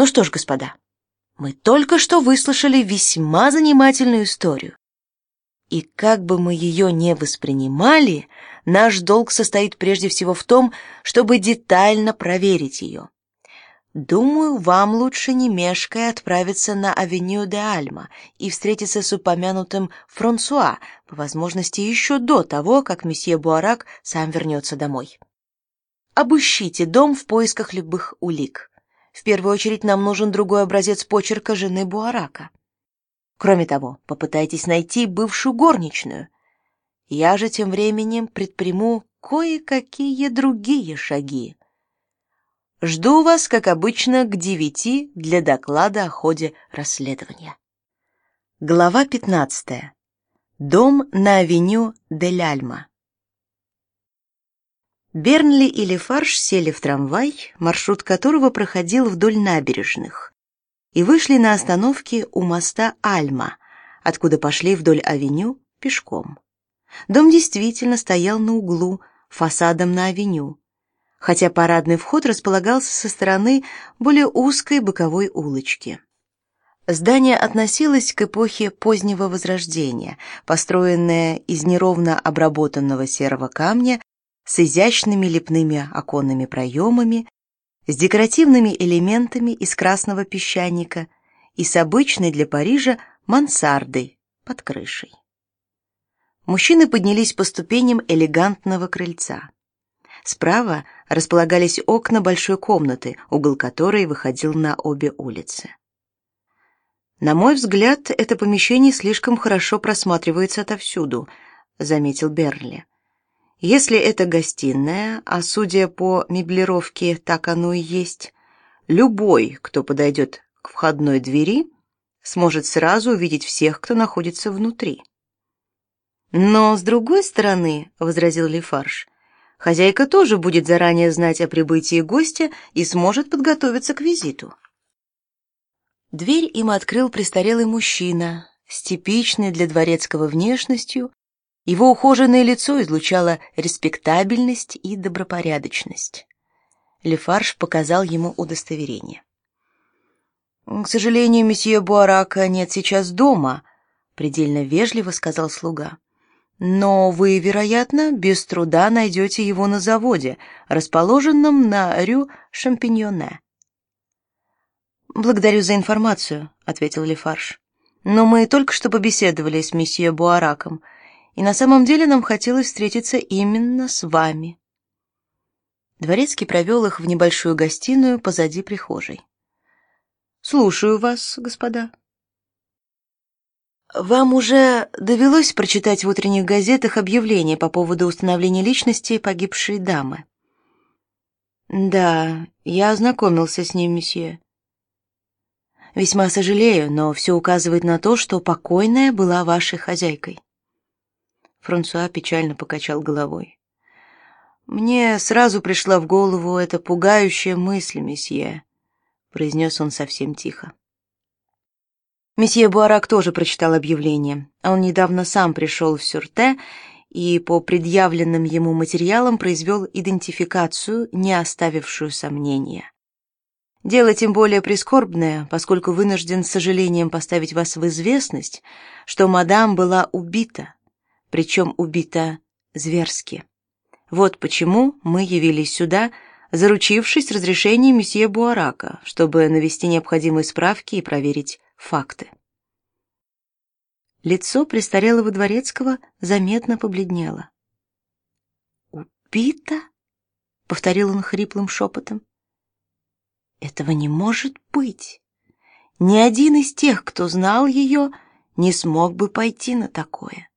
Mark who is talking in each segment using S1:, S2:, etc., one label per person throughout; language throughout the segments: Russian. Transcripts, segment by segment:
S1: Ну что ж, господа, мы только что выслушали весьма занимательную историю. И как бы мы ее не воспринимали, наш долг состоит прежде всего в том, чтобы детально проверить ее. Думаю, вам лучше не мешкая отправиться на авеню де Альма и встретиться с упомянутым Франсуа, по возможности еще до того, как месье Буарак сам вернется домой. Обыщите дом в поисках любых улик. В первую очередь нам нужен другой образец почерка жены Буарака. Кроме того, попытайтесь найти бывшую горничную. Я же тем временем предприму кое-какие другие шаги. Жду вас, как обычно, к девяти для доклада о ходе расследования. Глава 15. Дом на авеню Дель Альма. Бернли и Лефарж сели в трамвай, маршрут которого проходил вдоль набережных, и вышли на остановке у моста Альма, откуда пошли вдоль авеню пешком. Дом действительно стоял на углу, фасадом на авеню, хотя парадный вход располагался со стороны более узкой боковой улочки. Здание относилось к эпохе позднего Возрождения, построенное из неровно обработанного серого камня с изящными лепными оконными проемами, с декоративными элементами из красного песчаника и с обычной для Парижа мансардой под крышей. Мужчины поднялись по ступеням элегантного крыльца. Справа располагались окна большой комнаты, угол которой выходил на обе улицы. На мой взгляд, это помещение слишком хорошо просматривается отовсюду, заметил Берли. Если это гостиная, а судя по меблировке, так оно и есть, любой, кто подойдет к входной двери, сможет сразу увидеть всех, кто находится внутри. Но с другой стороны, возразил Лефарж, Хозяйка тоже будет заранее знать о прибытии гостя и сможет подготовиться к визиту. Дверь им открыл престарелый мужчина с типичной для дворецкого внешностью. Его ухоженное лицо излучало респектабельность и добропорядочность. Лефарж показал ему удостоверение. К сожалению, месье Буарака нет сейчас дома, предельно вежливо сказал слуга. Но вы, вероятно, без труда найдете его на заводе, расположенном на Рю Шампиньоне. Благодарю за информацию, ответил Лефарж. Но мы только что побеседовали с месье Буараком, и на самом деле нам хотелось встретиться именно с вами. Дворецкий провел их в небольшую гостиную позади прихожей. Слушаю вас, господа. Вам уже довелось прочитать в утренних газетах объявление по поводу установления личности погибшей дамы? Да, я ознакомился с ним, месье. Весьма сожалею, но все указывает на то, что покойная была вашей хозяйкой. Франсуа печально покачал головой. Мне сразу пришла в голову эта пугающая мысль, месье, произнес он совсем тихо. Месье Буарак тоже прочитал объявление. Он недавно сам пришел в Сюрте и по предъявленным ему материалам произвел идентификацию, не оставившую сомнения. Дело тем более прискорбное, поскольку вынужден с сожалением поставить вас в известность, что мадам была убита, причем убита зверски. Вот почему мы явились сюда, заручившись разрешением месье Буарака, чтобы навести необходимые справки и проверить факты. Лицо престарелого дворецкого заметно побледнело. «Убита?» — повторил он хриплым шепотом. «Этого не может быть. Ни один из тех, кто знал ее, не смог бы пойти на такое.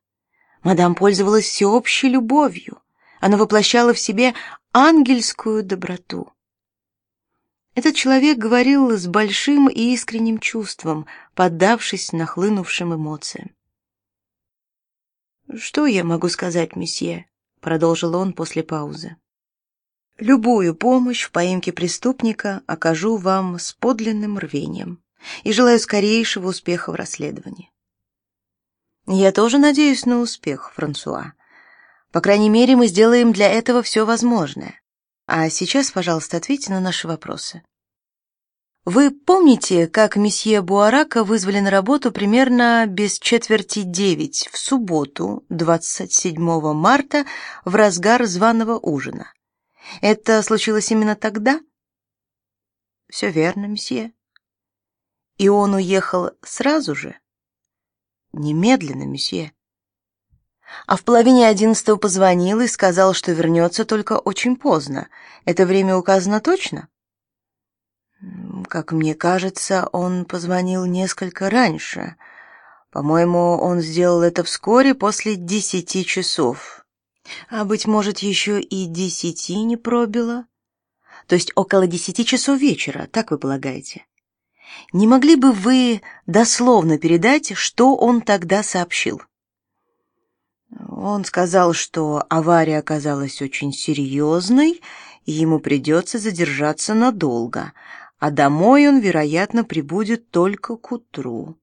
S1: Мадам пользовалась всеобщей любовью. Она воплощала в себе ангельскую доброту. Этот человек говорил с большим и искренним чувством, поддавшись нахлынувшим эмоциям. Что я могу сказать, месье, продолжил он после паузы. Любую помощь в поимке преступника окажу вам с подлинным рвением и желаю скорейшего успеха в расследовании. Я тоже надеюсь на успех, Франсуа. По крайней мере, мы сделаем для этого все возможное. А сейчас, пожалуйста, ответьте на наши вопросы. Вы помните, как месье Буарака вызвали на работу примерно без четверти девять в субботу, 27 марта, в разгар званого ужина? Это случилось именно тогда? Все верно, месье. И он уехал сразу же? Немедленно, месье. А в половине одиннадцатого позвонил и сказал, что вернется только очень поздно. Это время указано точно? Как мне кажется, он позвонил несколько раньше. По-моему, он сделал это вскоре после десяти часов. А быть может, еще и десяти не пробило? То есть около десяти часов вечера, так вы полагаете? Не могли бы вы дословно передать, что он тогда сообщил? Он сказал, что авария оказалась очень серьезной, и ему придется задержаться надолго, а домой он, вероятно, прибудет только к утру.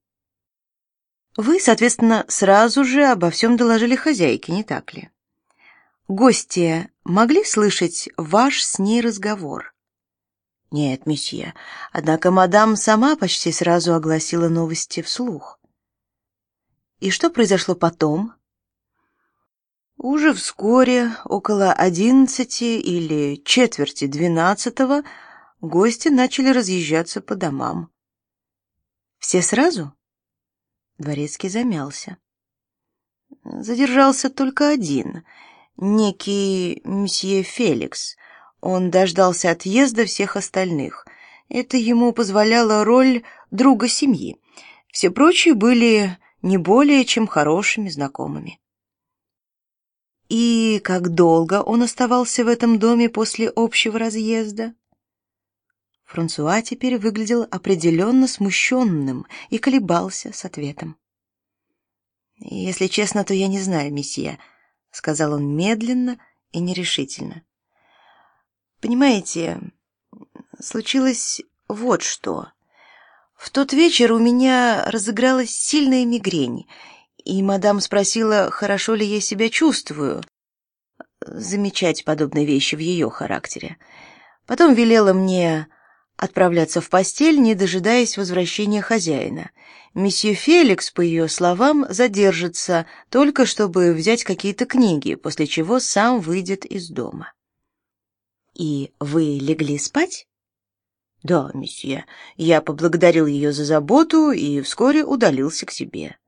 S1: Вы, соответственно, сразу же обо всем доложили хозяйке, не так ли? Гости могли слышать ваш с ней разговор? Нет, месье. Однако мадам сама почти сразу огласила новости вслух. И что произошло потом? Уже вскоре, около одиннадцати или четверти двенадцатого, гости начали разъезжаться по домам. Все сразу? Дворецкий замялся. Задержался только один, некий мсье Феликс. Он дождался отъезда всех остальных. Это ему позволяла роль друга семьи. Все прочие были не более чем хорошими знакомыми. И как долго он оставался в этом доме после общего разъезда? Франсуа теперь выглядел определенно смущенным и колебался с ответом. «Если честно, то я не знаю, месье», — сказал он медленно и нерешительно. «Понимаете, случилось вот что. В тот вечер у меня разыгралась сильная мигрень, и мадам спросила, хорошо ли я себя чувствую. Замечать подобные вещи в ее характере. Потом велела мне отправляться в постель, не дожидаясь возвращения хозяина. Месье Феликс, по ее словам, задержится только чтобы взять какие-то книги, после чего сам выйдет из дома. И вы легли спать? Да, месье. Я поблагодарил ее за заботу и вскоре удалился к себе.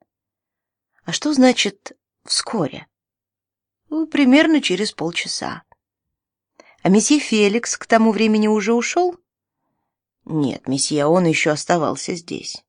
S1: А что значит вскоре? Ну, примерно через полчаса. А месье Феликс к тому времени уже ушел? Нет, месье, он еще оставался здесь.